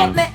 Let, let,